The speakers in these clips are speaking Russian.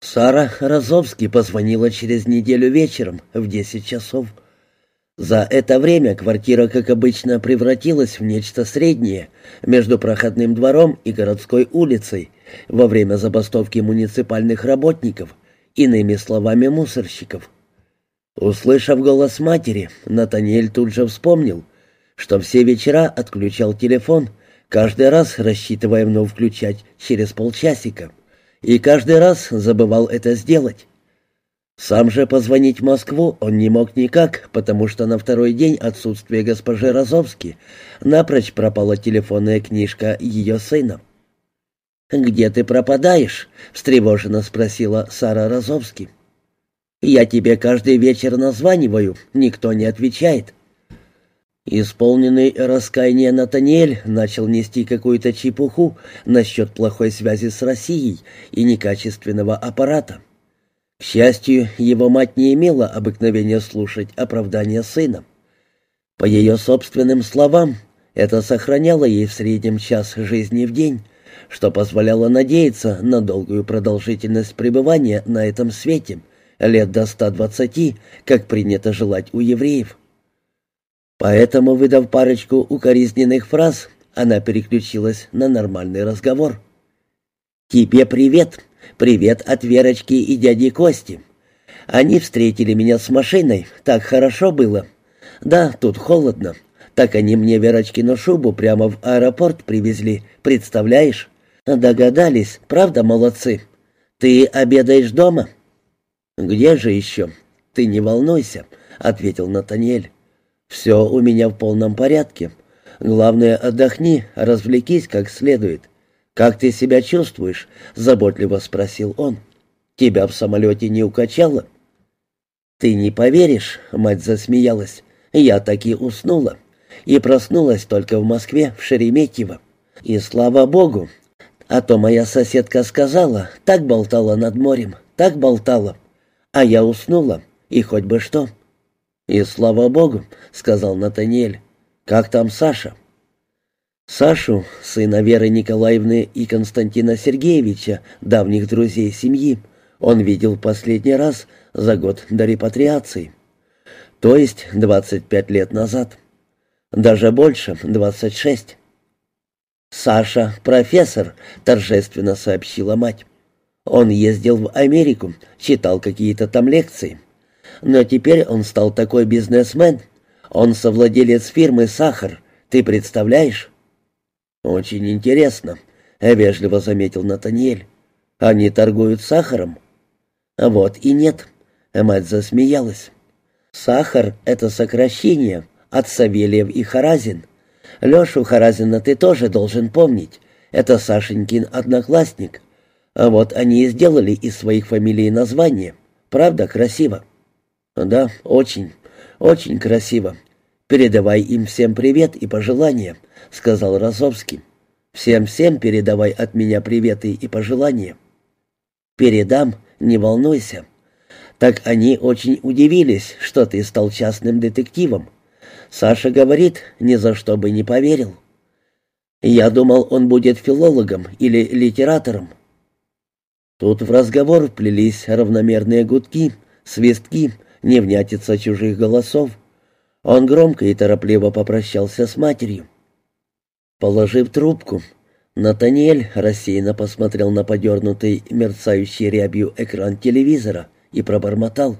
Сара Розовский позвонила через неделю вечером в десять часов. За это время квартира, как обычно, превратилась в нечто среднее между проходным двором и городской улицей во время забастовки муниципальных работников, иными словами мусорщиков. Услышав голос матери, Натаниэль тут же вспомнил, что все вечера отключал телефон, каждый раз рассчитывая вновь включать через полчасика, и каждый раз забывал это сделать. Сам же позвонить в Москву он не мог никак, потому что на второй день отсутствия госпожи Розовски напрочь пропала телефонная книжка ее сына. «Где ты пропадаешь?» — встревоженно спросила Сара Розовски. «Я тебе каждый вечер названиваю, никто не отвечает». Исполненный раскаяния Натаниэль начал нести какую-то чепуху насчет плохой связи с Россией и некачественного аппарата. К счастью, его мать не имела обыкновения слушать оправдания сына. По ее собственным словам, это сохраняло ей в среднем час жизни в день, что позволяло надеяться на долгую продолжительность пребывания на этом свете, лет до 120, как принято желать у евреев. Поэтому, выдав парочку укоризненных фраз, она переключилась на нормальный разговор. «Тебе привет!» «Привет от Верочки и дяди Кости. Они встретили меня с машиной, так хорошо было. Да, тут холодно. Так они мне Верочкину шубу прямо в аэропорт привезли, представляешь? Догадались, правда, молодцы? Ты обедаешь дома?» «Где же еще?» «Ты не волнуйся», — ответил Натаниэль. «Все у меня в полном порядке. Главное, отдохни, развлекись как следует. «Как ты себя чувствуешь?» — заботливо спросил он. «Тебя в самолете не укачало?» «Ты не поверишь», — мать засмеялась. «Я таки уснула. И проснулась только в Москве, в Шереметьево. И слава богу. А то моя соседка сказала, так болтала над морем, так болтала. А я уснула, и хоть бы что». «И слава богу», — сказал Натаниэль. «Как там Саша?» Сашу, сына Веры Николаевны и Константина Сергеевича, давних друзей семьи, он видел последний раз за год до репатриации. То есть 25 лет назад. Даже больше, 26. «Саша — профессор», — торжественно сообщила мать. «Он ездил в Америку, читал какие-то там лекции. Но теперь он стал такой бизнесмен. Он совладелец фирмы «Сахар». Ты представляешь?» «Очень интересно», — вежливо заметил Натаниэль. «Они торгуют сахаром?» «А вот и нет», — мать засмеялась. «Сахар — это сокращение от Савельев и Харазин. Лешу Харазина ты тоже должен помнить. Это Сашенькин одноклассник. А вот они и сделали из своих фамилий название. Правда, красиво?» «Да, очень, очень красиво. Передавай им всем привет и пожелания», — сказал Розовский. «Всем-всем передавай от меня приветы и пожелания». «Передам, не волнуйся. Так они очень удивились, что ты стал частным детективом. Саша говорит, ни за что бы не поверил. Я думал, он будет филологом или литератором». Тут в разговор вплелись равномерные гудки, свистки, невнятица чужих голосов. Он громко и торопливо попрощался с матерью. Положив трубку, Натаниэль рассеянно посмотрел на подернутый мерцающий рябью экран телевизора и пробормотал.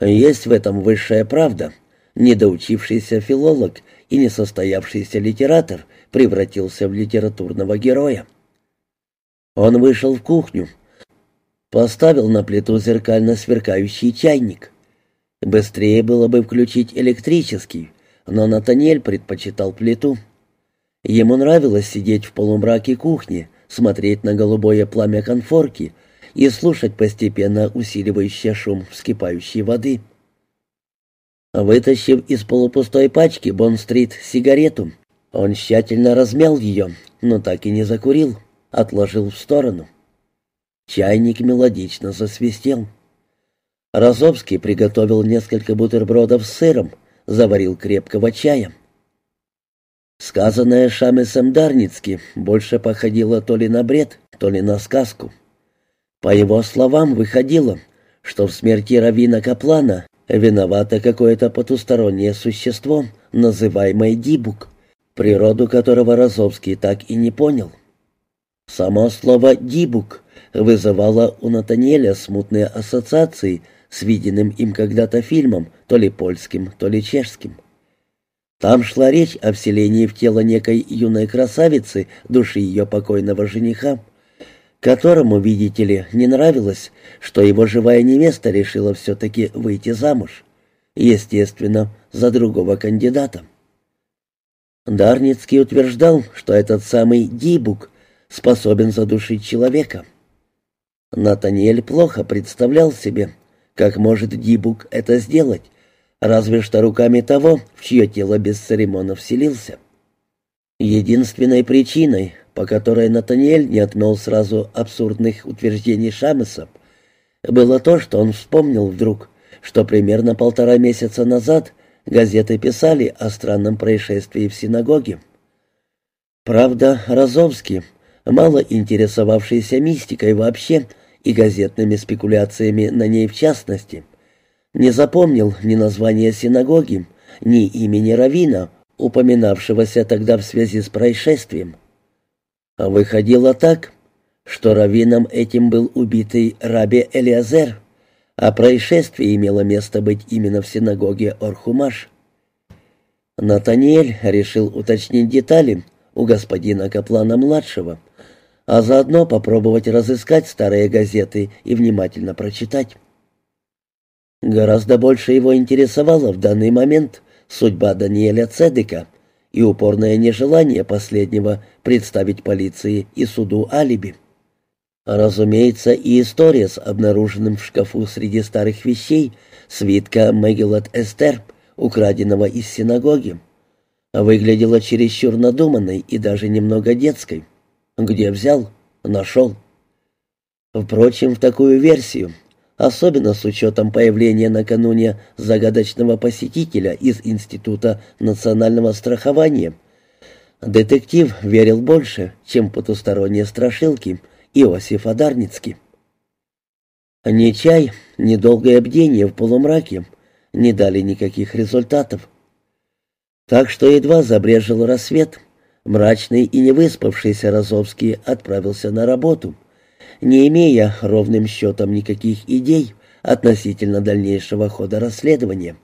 «Есть в этом высшая правда. Недоучившийся филолог и несостоявшийся литератор превратился в литературного героя». Он вышел в кухню, поставил на плиту зеркально сверкающий чайник. Быстрее было бы включить электрический, но Натаниэль предпочитал плиту. Ему нравилось сидеть в полумраке кухни, смотреть на голубое пламя конфорки и слушать постепенно усиливающий шум вскипающей воды. Вытащив из полупустой пачки Бонн-стрит сигарету, он тщательно размял ее, но так и не закурил, отложил в сторону. Чайник мелодично засвистел. Розовский приготовил несколько бутербродов с сыром, заварил крепкого чая. Сказанное Шамесом Дарницки больше походило то ли на бред, то ли на сказку. По его словам, выходило, что в смерти Равина Каплана виновато какое-то потустороннее существо, называемое Дибук, природу которого Розовский так и не понял. Само слово «дибук» вызывало у Натаниэля смутные ассоциации с виденным им когда-то фильмом, то ли польским, то ли чешским. Там шла речь о вселении в тело некой юной красавицы, души ее покойного жениха, которому, видите ли, не нравилось, что его живая невеста решила все-таки выйти замуж. Естественно, за другого кандидата. Дарницкий утверждал, что этот самый Дибук способен задушить человека. Натаниэль плохо представлял себе, как может Дибук это сделать, разве что руками того, в чье тело без церемона вселился. Единственной причиной, по которой Натаниэль не отмел сразу абсурдных утверждений Шамеса, было то, что он вспомнил вдруг, что примерно полтора месяца назад газеты писали о странном происшествии в синагоге. Правда, Розовский, мало интересовавшийся мистикой вообще и газетными спекуляциями на ней в частности, не запомнил ни названия синагоги, ни имени Равина, упоминавшегося тогда в связи с происшествием. Выходило так, что раввином этим был убитый Раби Элиазер, а происшествие имело место быть именно в синагоге Орхумаш. Натаниэль решил уточнить детали у господина Каплана-младшего, а заодно попробовать разыскать старые газеты и внимательно прочитать. Гораздо больше его интересовала в данный момент судьба Даниэля Цедека и упорное нежелание последнего представить полиции и суду алиби. Разумеется, и история с обнаруженным в шкафу среди старых вещей свитка Мегилат Эстер, украденного из синагоги, выглядела чересчур надуманной и даже немного детской. Где взял? Нашел. Впрочем, в такую версию особенно с учетом появления накануне загадочного посетителя из Института национального страхования. Детектив верил больше, чем потусторонние страшилки Иосиф Адарницкий. Ни чай, ни долгое бдение в полумраке не дали никаких результатов. Так что едва забрежил рассвет, мрачный и невыспавшийся Розовский отправился на работу — не имея ровным счетом никаких идей относительно дальнейшего хода расследования,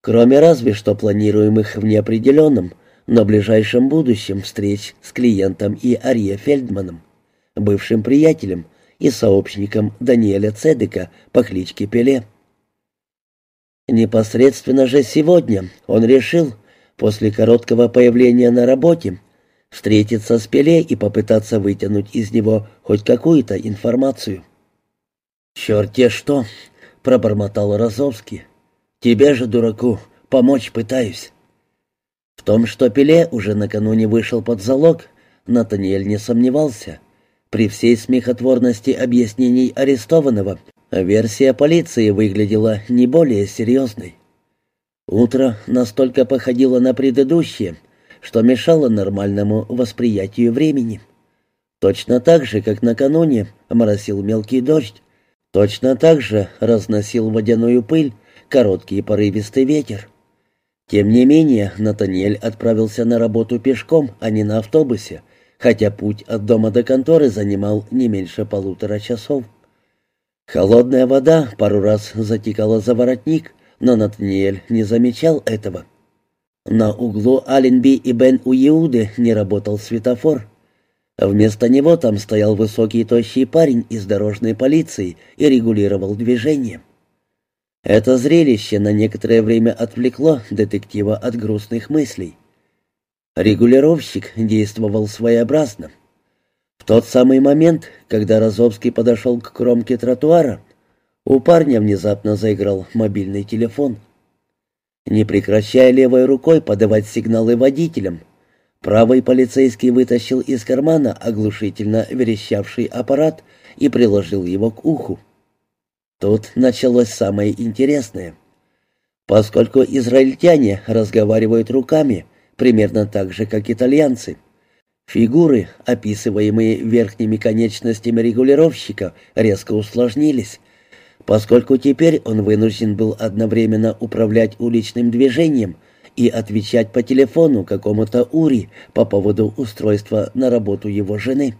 кроме разве что планируемых в неопределенном, но ближайшем будущем встреч с клиентом и Арье Фельдманом, бывшим приятелем и сообщником Даниэля Цедека по кличке Пеле. Непосредственно же сегодня он решил, после короткого появления на работе, встретиться с Пеле и попытаться вытянуть из него хоть какую-то информацию. «Черт-те что!» — пробормотал Розовский. «Тебе же, дураку, помочь пытаюсь». В том, что Пеле уже накануне вышел под залог, Натаниэль не сомневался. При всей смехотворности объяснений арестованного, версия полиции выглядела не более серьезной. Утро настолько походило на предыдущее — что мешало нормальному восприятию времени. Точно так же, как накануне моросил мелкий дождь, точно так же разносил водяную пыль короткий порывистый ветер. Тем не менее, Натаниэль отправился на работу пешком, а не на автобусе, хотя путь от дома до конторы занимал не меньше полутора часов. Холодная вода пару раз затекала за воротник, но Натаниэль не замечал этого. На углу Аленби и Бен-Уиуды не работал светофор. Вместо него там стоял высокий тощий парень из дорожной полиции и регулировал движение. Это зрелище на некоторое время отвлекло детектива от грустных мыслей. Регулировщик действовал своеобразно. В тот самый момент, когда Розовский подошел к кромке тротуара, у парня внезапно заиграл мобильный телефон — не прекращая левой рукой подавать сигналы водителям. Правый полицейский вытащил из кармана оглушительно верещавший аппарат и приложил его к уху. Тут началось самое интересное. Поскольку израильтяне разговаривают руками, примерно так же, как итальянцы, Фигуры, описываемые верхними конечностями регулировщика, резко усложнились, поскольку теперь он вынужден был одновременно управлять уличным движением и отвечать по телефону какому-то Ури по поводу устройства на работу его жены.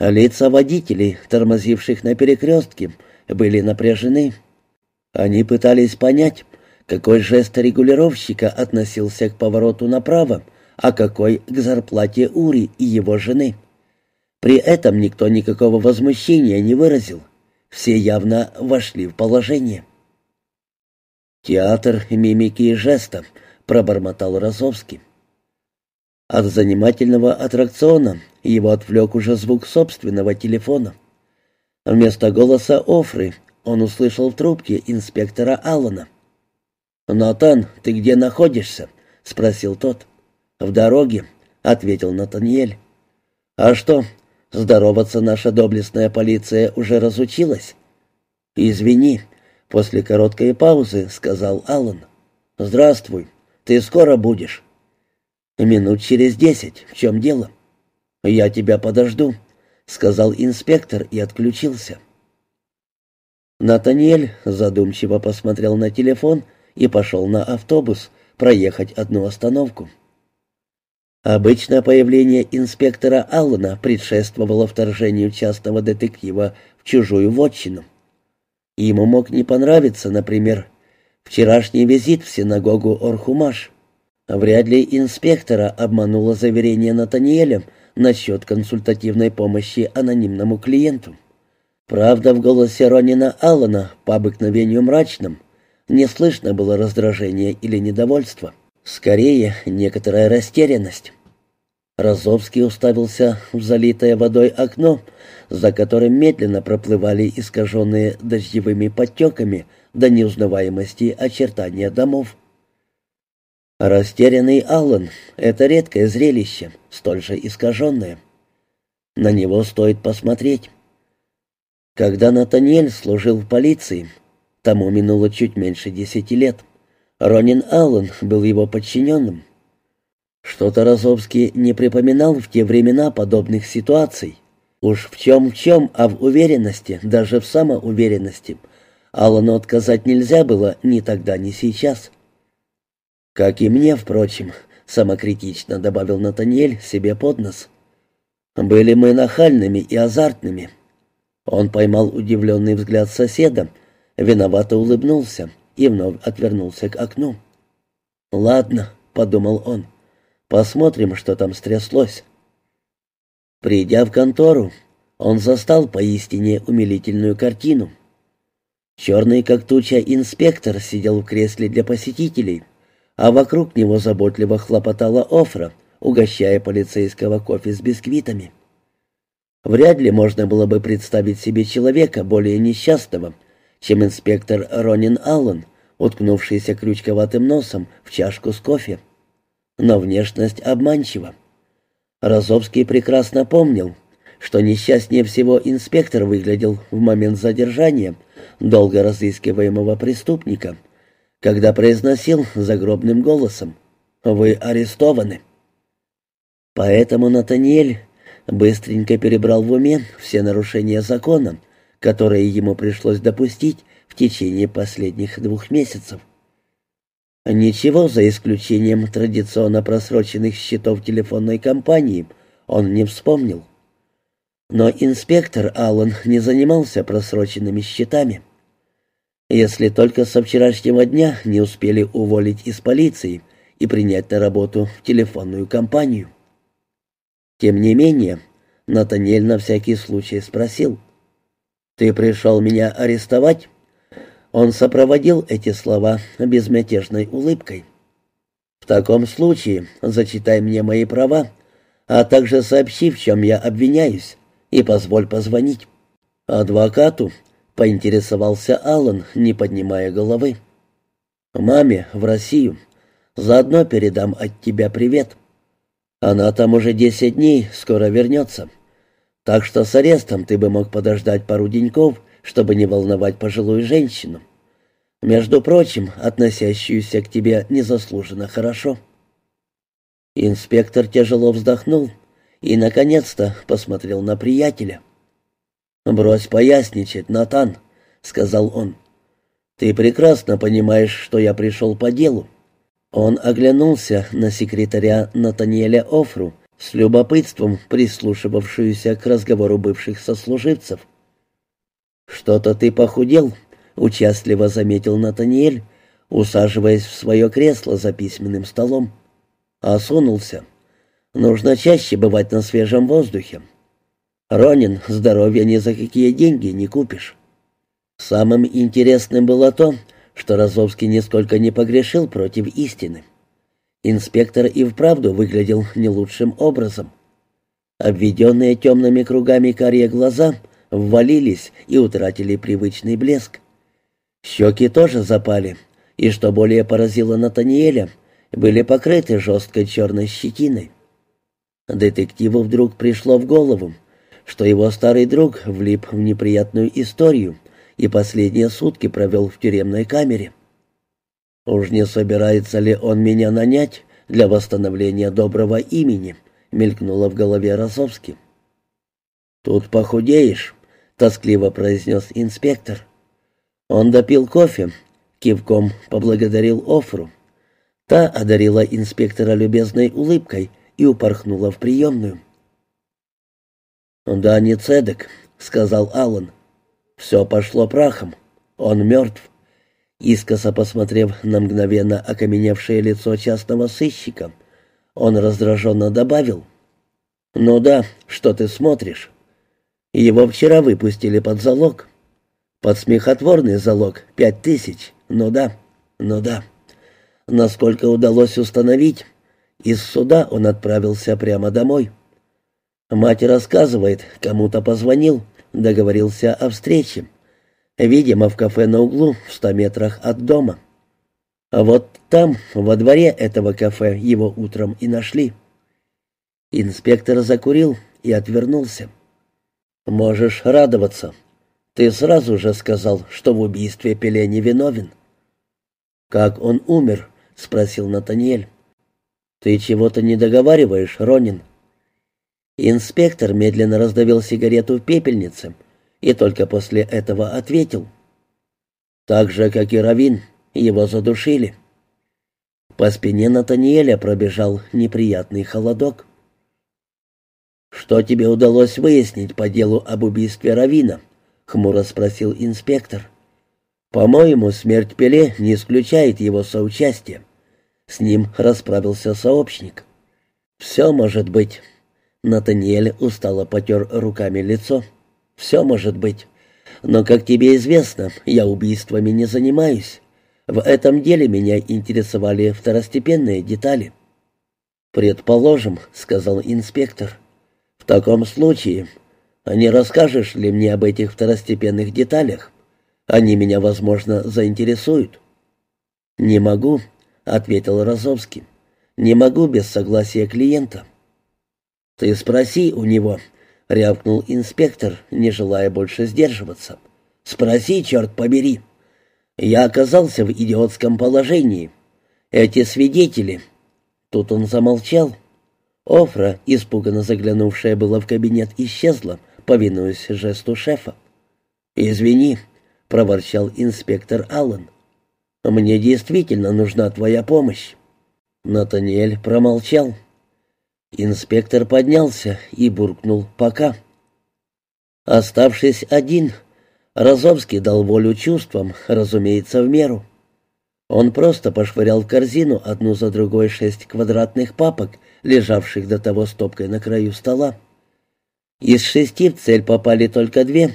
Лица водителей, тормозивших на перекрестке, были напряжены. Они пытались понять, какой жест регулировщика относился к повороту направо, а какой к зарплате Ури и его жены. При этом никто никакого возмущения не выразил. Все явно вошли в положение. «Театр мимики и жеста», — пробормотал Розовский. От занимательного аттракциона его отвлек уже звук собственного телефона. Вместо голоса Офры он услышал в трубке инспектора Аллана. «Натан, ты где находишься?» — спросил тот. «В дороге», — ответил Натаниэль. «А что, здороваться наша доблестная полиция уже разучилась?» «Извини», — после короткой паузы сказал Аллан. «Здравствуй. Ты скоро будешь?» «Минут через десять. В чем дело?» «Я тебя подожду», — сказал инспектор и отключился. Натаниэль задумчиво посмотрел на телефон и пошел на автобус проехать одну остановку. Обычно появление инспектора Аллана предшествовало вторжению частного детектива в чужую вотчину. Ему мог не понравиться, например, вчерашний визит в синагогу Орхумаш. Вряд ли инспектора обмануло заверение Натаниэля насчет консультативной помощи анонимному клиенту. Правда, в голосе Ронина Аллана по обыкновению мрачном не слышно было раздражения или недовольства. Скорее, некоторая растерянность. Розовский уставился в залитое водой окно, за которым медленно проплывали искаженные дождевыми подтеками до неузнаваемости очертания домов. Растерянный Аллан — это редкое зрелище, столь же искаженное. На него стоит посмотреть. Когда Натаниэль служил в полиции, тому минуло чуть меньше десяти лет, Ронин Аллан был его подчиненным. Что-то Розовский не припоминал в те времена подобных ситуаций. Уж в чем-в чем, а в уверенности, даже в самоуверенности, Аллану отказать нельзя было ни тогда, ни сейчас. — «Как и мне, впрочем», — самокритично добавил Натаниэль себе под нос. «Были мы нахальными и азартными». Он поймал удивленный взгляд соседа, виновато улыбнулся и вновь отвернулся к окну. «Ладно», — подумал он, — «посмотрим, что там стряслось». Придя в контору, он застал поистине умилительную картину. Черный как туча инспектор сидел в кресле для посетителей — а вокруг него заботливо хлопотала Офра, угощая полицейского кофе с бисквитами. Вряд ли можно было бы представить себе человека более несчастного, чем инспектор Ронин Аллен, уткнувшийся крючковатым носом в чашку с кофе. Но внешность обманчива. Розовский прекрасно помнил, что несчастнее всего инспектор выглядел в момент задержания долго разыскиваемого преступника — когда произносил загробным голосом «Вы арестованы». Поэтому Натаниэль быстренько перебрал в уме все нарушения закона, которые ему пришлось допустить в течение последних двух месяцев. Ничего за исключением традиционно просроченных счетов телефонной компании он не вспомнил. Но инспектор Аллан не занимался просроченными счетами если только со вчерашнего дня не успели уволить из полиции и принять на работу в телефонную компанию. Тем не менее, Натаниэль на всякий случай спросил, «Ты пришел меня арестовать?» Он сопроводил эти слова безмятежной улыбкой. «В таком случае зачитай мне мои права, а также сообщи, в чем я обвиняюсь, и позволь позвонить». Адвокату — поинтересовался Аллан, не поднимая головы. «Маме, в Россию. Заодно передам от тебя привет. Она там уже десять дней, скоро вернется. Так что с арестом ты бы мог подождать пару деньков, чтобы не волновать пожилую женщину. Между прочим, относящуюся к тебе незаслуженно хорошо». Инспектор тяжело вздохнул и, наконец-то, посмотрел на приятеля. «Брось поясничать, Натан», — сказал он. «Ты прекрасно понимаешь, что я пришел по делу». Он оглянулся на секретаря Натаниэля Офру, с любопытством прислушивавшуюся к разговору бывших сослуживцев. «Что-то ты похудел», — участливо заметил Натаниэль, усаживаясь в свое кресло за письменным столом. Осунулся. «Нужно чаще бывать на свежем воздухе. Ронин, здоровье ни за какие деньги не купишь». Самым интересным было то, что Розовский нисколько не погрешил против истины. Инспектор и вправду выглядел не лучшим образом. Обведенные темными кругами карие глаза ввалились и утратили привычный блеск. Щеки тоже запали, и, что более поразило Натаниэля, были покрыты жесткой черной щетиной. Детективу вдруг пришло в голову, что его старый друг влип в неприятную историю и последние сутки провел в тюремной камере. «Уж не собирается ли он меня нанять для восстановления доброго имени?» — мелькнуло в голове Розовски. «Тут похудеешь», — тоскливо произнес инспектор. Он допил кофе, кивком поблагодарил Офру. Та одарила инспектора любезной улыбкой и упорхнула в приемную. «Да, не цедок», — сказал Аллан. «Все пошло прахом. Он мертв». Искоса посмотрев на мгновенно окаменевшее лицо частного сыщика, он раздраженно добавил. «Ну да, что ты смотришь? Его вчера выпустили под залог. Под смехотворный залог — пять тысяч. Ну да, ну да. Насколько удалось установить, из суда он отправился прямо домой. Мать рассказывает, кому-то позвонил, договорился о встрече. Видимо, в кафе на углу, в ста метрах от дома. А вот там, во дворе этого кафе, его утром и нашли. Инспектор закурил и отвернулся. «Можешь радоваться. Ты сразу же сказал, что в убийстве Пеле не виновен». «Как он умер?» — спросил Натаниэль. «Ты чего-то не договариваешь, Ронин?» Инспектор медленно раздавил сигарету в пепельнице и только после этого ответил. «Так же, как и Равин, его задушили». По спине Натаниэля пробежал неприятный холодок. «Что тебе удалось выяснить по делу об убийстве Равина?» — хмуро спросил инспектор. «По-моему, смерть Пеле не исключает его соучастия. С ним расправился сообщник». «Все может быть». Натаниэль устало потер руками лицо. Все может быть. Но, как тебе известно, я убийствами не занимаюсь. В этом деле меня интересовали второстепенные детали. «Предположим», — сказал инспектор. «В таком случае, а не расскажешь ли мне об этих второстепенных деталях? Они меня, возможно, заинтересуют». «Не могу», — ответил Розовский. «Не могу без согласия клиента». «Ты спроси у него», — рявкнул инспектор, не желая больше сдерживаться. «Спроси, черт побери». Я оказался в идиотском положении. Эти свидетели... Тут он замолчал. Офра, испуганно заглянувшая была в кабинет, исчезла, повинуясь жесту шефа. «Извини», — проворчал инспектор Аллен. «Мне действительно нужна твоя помощь». Натаниэль промолчал. Инспектор поднялся и буркнул «пока». Оставшись один, Розовский дал волю чувствам, разумеется, в меру. Он просто пошвырял в корзину одну за другой шесть квадратных папок, лежавших до того стопкой на краю стола. Из шести в цель попали только две,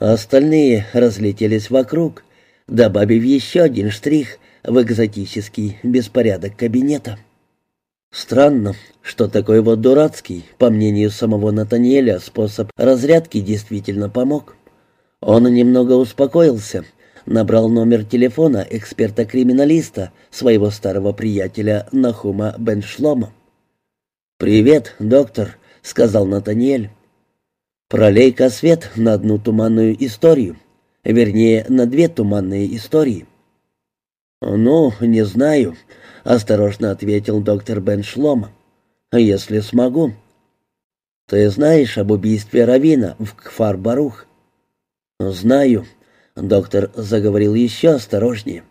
а остальные разлетелись вокруг, добавив еще один штрих в экзотический беспорядок кабинета. Странно, что такой вот дурацкий, по мнению самого Натаниэля, способ разрядки действительно помог. Он немного успокоился, набрал номер телефона эксперта-криминалиста, своего старого приятеля Нахума Беншлома. «Привет, доктор», — сказал Натаниэль. «Пролей-ка свет на одну туманную историю, вернее, на две туманные истории». «Ну, не знаю», — осторожно ответил доктор Беншлома. если смогу. Ты знаешь об убийстве Равина в Кфар-Барух? Знаю. Доктор заговорил еще осторожнее.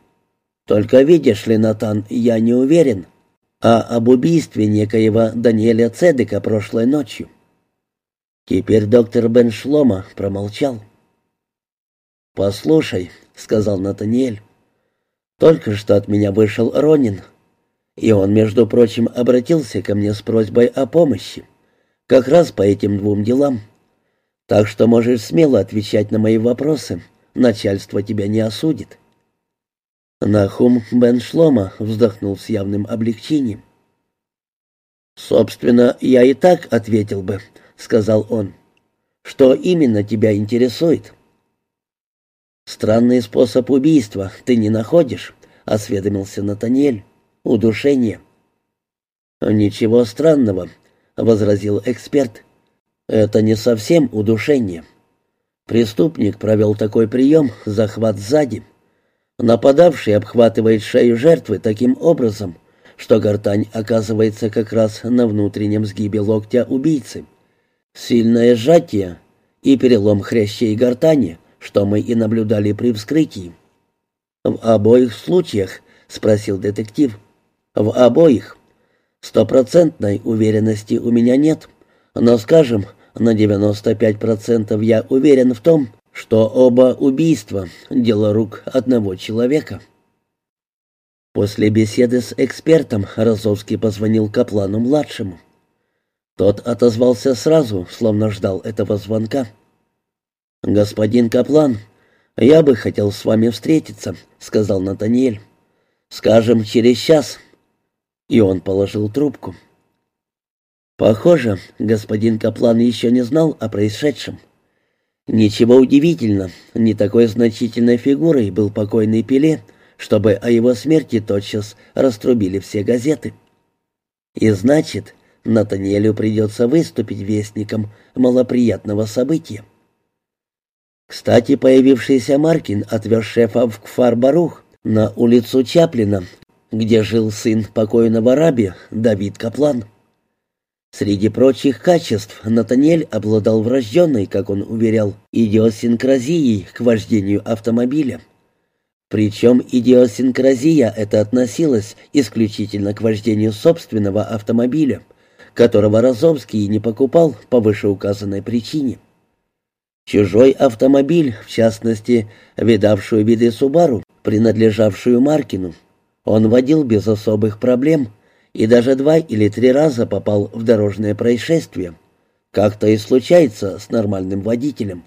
Только видишь ли, Натан, я не уверен. А об убийстве некоего Даниэля Цедека прошлой ночью. Теперь доктор Беншлома промолчал. «Послушай», — сказал Натаниэль, — «только что от меня вышел Ронин, и он, между прочим, обратился ко мне с просьбой о помощи, как раз по этим двум делам. Так что можешь смело отвечать на мои вопросы, начальство тебя не осудит». Нахум бен Шлома вздохнул с явным облегчением. «Собственно, я и так ответил бы», — сказал он. «Что именно тебя интересует?» «Странный способ убийства ты не находишь?» — осведомился Натаниэль. «Удушение». «Ничего странного», — возразил эксперт. «Это не совсем удушение. Преступник провел такой прием, захват сзади. Нападавший обхватывает шею жертвы таким образом, что гортань оказывается как раз на внутреннем сгибе локтя убийцы. Сильное сжатие и перелом хрящей гортани — что мы и наблюдали при вскрытии. «В обоих случаях?» — спросил детектив. «В обоих. Стопроцентной уверенности у меня нет, но, скажем, на 95% я уверен в том, что оба убийства — дело рук одного человека». После беседы с экспертом Розовский позвонил Каплану-младшему. Тот отозвался сразу, словно ждал этого звонка. «Господин Каплан, я бы хотел с вами встретиться», — сказал Натаниэль. «Скажем, через час». И он положил трубку. Похоже, господин Каплан еще не знал о происшедшем. Ничего удивительно, не такой значительной фигурой был покойный Пеле, чтобы о его смерти тотчас раструбили все газеты. И значит, Натаниэлю придется выступить вестником малоприятного события. Кстати, появившийся Маркин отвез шефа в Кфар-Барух на улицу Чаплина, где жил сын покойного раби Давид Каплан. Среди прочих качеств Натаниэль обладал врожденной, как он уверял, идиосинкразией к вождению автомобиля. Причем идиосинкразия эта относилась исключительно к вождению собственного автомобиля, которого Розовский не покупал по вышеуказанной причине. Чужой автомобиль, в частности, видавшую виды Субару, принадлежавшую Маркину, он водил без особых проблем и даже два или три раза попал в дорожное происшествие. Как-то и случается с нормальным водителем.